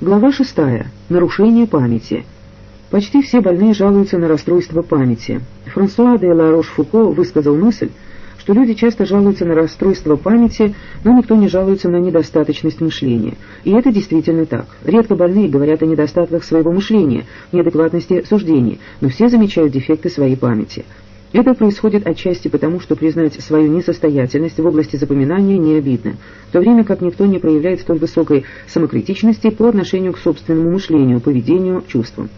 Глава 6. Нарушение памяти. Почти все больные жалуются на расстройство памяти. Франсуа де ла Рош-Фуко высказал мысль, что люди часто жалуются на расстройство памяти, но никто не жалуется на недостаточность мышления. И это действительно так. Редко больные говорят о недостатках своего мышления, неадекватности суждений, но все замечают дефекты своей памяти. Это происходит отчасти потому, что признать свою несостоятельность в области запоминания не обидно, в то время как никто не проявляет столь высокой самокритичности по отношению к собственному мышлению, поведению, чувствам.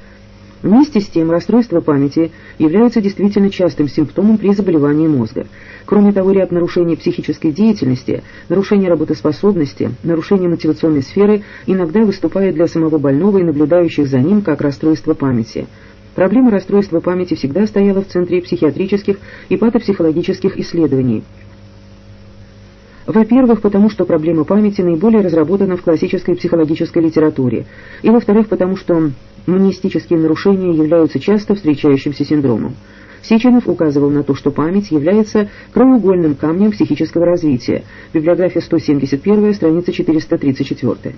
Вместе с тем, расстройство памяти является действительно частым симптомом при заболевании мозга. Кроме того, ряд нарушений психической деятельности, нарушение работоспособности, нарушение мотивационной сферы иногда выступает для самого больного и наблюдающих за ним как расстройство памяти. Проблема расстройства памяти всегда стояла в центре психиатрических и патопсихологических исследований. Во-первых, потому что проблема памяти наиболее разработана в классической психологической литературе, и во-вторых, потому что Мнистические нарушения являются часто встречающимся синдромом. Сеченов указывал на то, что память является краеугольным камнем психического развития. Библиография 171, страница 434.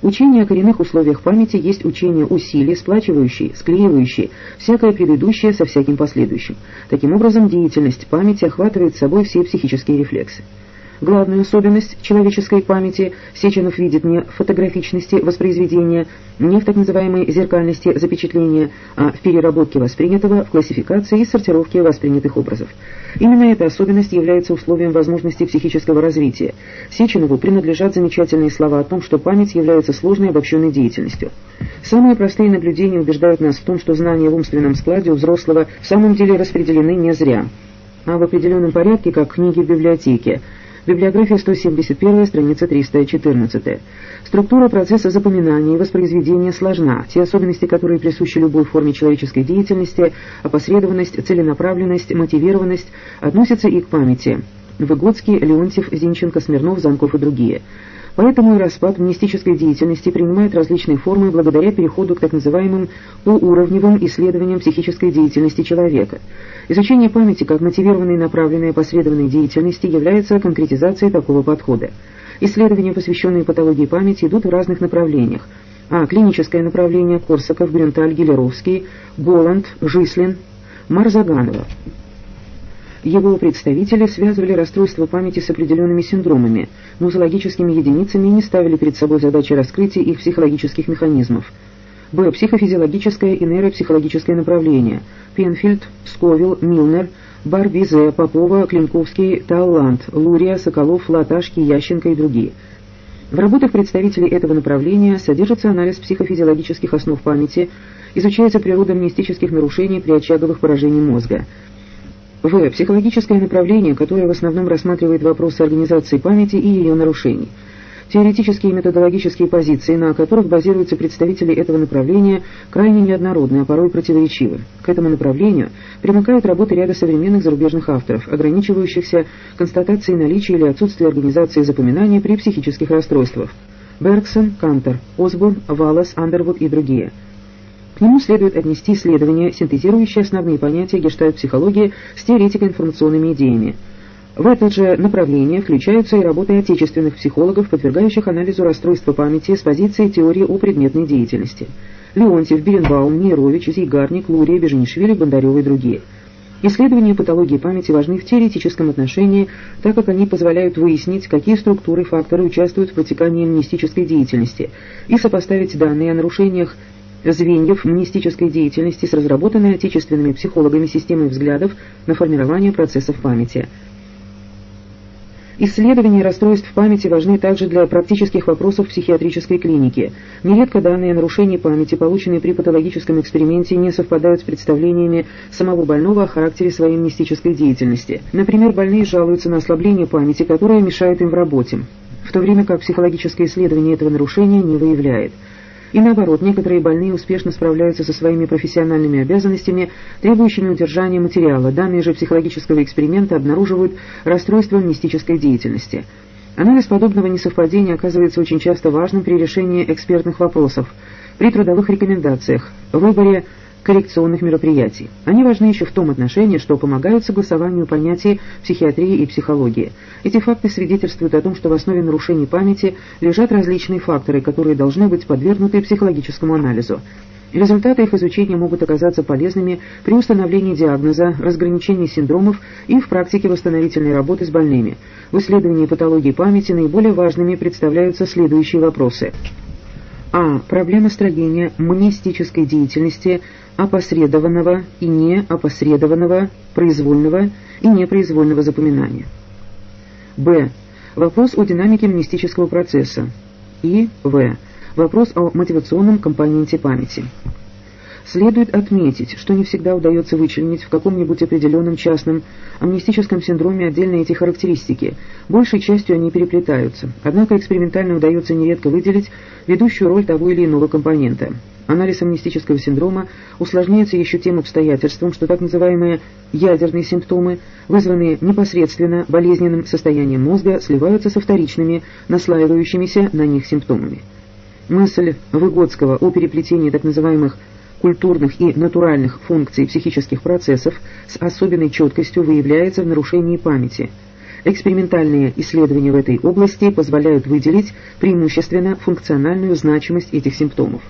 Учение о коренных условиях памяти есть учение усилий, сплачивающие, склеивающие всякое предыдущее со всяким последующим. Таким образом, деятельность памяти охватывает собой все психические рефлексы. Главную особенность человеческой памяти Сеченов видит не в фотографичности воспроизведения, не в так называемой зеркальности запечатления, а в переработке воспринятого, в классификации и сортировке воспринятых образов. Именно эта особенность является условием возможности психического развития. Сеченову принадлежат замечательные слова о том, что память является сложной обобщенной деятельностью. Самые простые наблюдения убеждают нас в том, что знания в умственном складе у взрослого в самом деле распределены не зря, а в определенном порядке, как книги в библиотеке, Библиография 171, страница 314. Структура процесса запоминания и воспроизведения сложна. Те особенности, которые присущи любой форме человеческой деятельности, опосредованность, целенаправленность, мотивированность, относятся и к памяти. Выгодский, Леонтьев, Зинченко, Смирнов, Занков и другие – Поэтому и распад мнистической деятельности принимает различные формы благодаря переходу к так называемым уровневым исследованиям психической деятельности человека. Изучение памяти как мотивированной направленной опосредованной деятельности является конкретизацией такого подхода. Исследования, посвященные патологии памяти, идут в разных направлениях, а клиническое направление Корсаков, Грюнталь, Гелеровский, Голланд, Жислин, Марзаганова. Его представители связывали расстройство памяти с определенными синдромами, нозологическими единицами и не ставили перед собой задачи раскрытия их психологических механизмов. Б. Психофизиологическое и нейропсихологическое направление. Пенфильд, Сковил, Милнер, Барбизе, Попова, Клинковский, Талланд, Лурия, Соколов, Латашки, Ященко и другие. В работах представителей этого направления содержится анализ психофизиологических основ памяти, изучается природа мистических нарушений при очаговых поражениях мозга – в. Психологическое направление, которое в основном рассматривает вопросы организации памяти и ее нарушений. Теоретические и методологические позиции, на которых базируются представители этого направления, крайне неоднородны, а порой противоречивы. К этому направлению примыкают работы ряда современных зарубежных авторов, ограничивающихся констатацией наличия или отсутствия организации запоминания при психических расстройствах. Бергсон, Кантер, Осборн, Валлас, Андервуд и другие – к нему следует отнести исследования, синтезирующие основные понятия гештальт-психологии с теоретико-информационными идеями. В это же направление включаются и работы отечественных психологов, подвергающих анализу расстройства памяти с позиции теории о предметной деятельности. Леонтьев, Беренбаум, Нейрович, Зигарник, Лурия, Беженишвили, Бондарева и другие. Исследования патологии памяти важны в теоретическом отношении, так как они позволяют выяснить, какие структуры и факторы участвуют в протекании амнистической деятельности, и сопоставить данные о нарушениях звеньев мнистической деятельности с разработанной отечественными психологами системой взглядов на формирование процессов памяти. Исследования расстройств памяти важны также для практических вопросов психиатрической клиники. Нередко данные нарушения памяти, полученные при патологическом эксперименте, не совпадают с представлениями самого больного о характере своей мистической деятельности. Например, больные жалуются на ослабление памяти, которое мешает им в работе, в то время как психологическое исследование этого нарушения не выявляет. И наоборот, некоторые больные успешно справляются со своими профессиональными обязанностями, требующими удержания материала. Данные же психологического эксперимента обнаруживают расстройство мистической деятельности. Анализ подобного несовпадения оказывается очень часто важным при решении экспертных вопросов, при трудовых рекомендациях, выборе коррекционных мероприятий. Они важны еще в том отношении, что помогают согласованию понятий психиатрии и психологии. Эти факты свидетельствуют о том, что в основе нарушений памяти лежат различные факторы, которые должны быть подвергнуты психологическому анализу. Результаты их изучения могут оказаться полезными при установлении диагноза, разграничении синдромов и в практике восстановительной работы с больными. В исследовании патологии памяти наиболее важными представляются следующие вопросы. А. Проблема строения монистической деятельности опосредованного и неопосредованного, произвольного и непроизвольного запоминания. Б. Вопрос о динамике мнестического процесса. И В. Вопрос о мотивационном компоненте памяти. Следует отметить, что не всегда удается вычленить в каком-нибудь определенном частном амнистическом синдроме отдельные эти характеристики. Большей частью они переплетаются. Однако экспериментально удается нередко выделить ведущую роль того или иного компонента. Анализ амнистического синдрома усложняется еще тем обстоятельством, что так называемые ядерные симптомы, вызванные непосредственно болезненным состоянием мозга, сливаются со вторичными, наслаивающимися на них симптомами. Мысль Выгодского о переплетении так называемых культурных и натуральных функций психических процессов с особенной четкостью выявляется в нарушении памяти. Экспериментальные исследования в этой области позволяют выделить преимущественно функциональную значимость этих симптомов.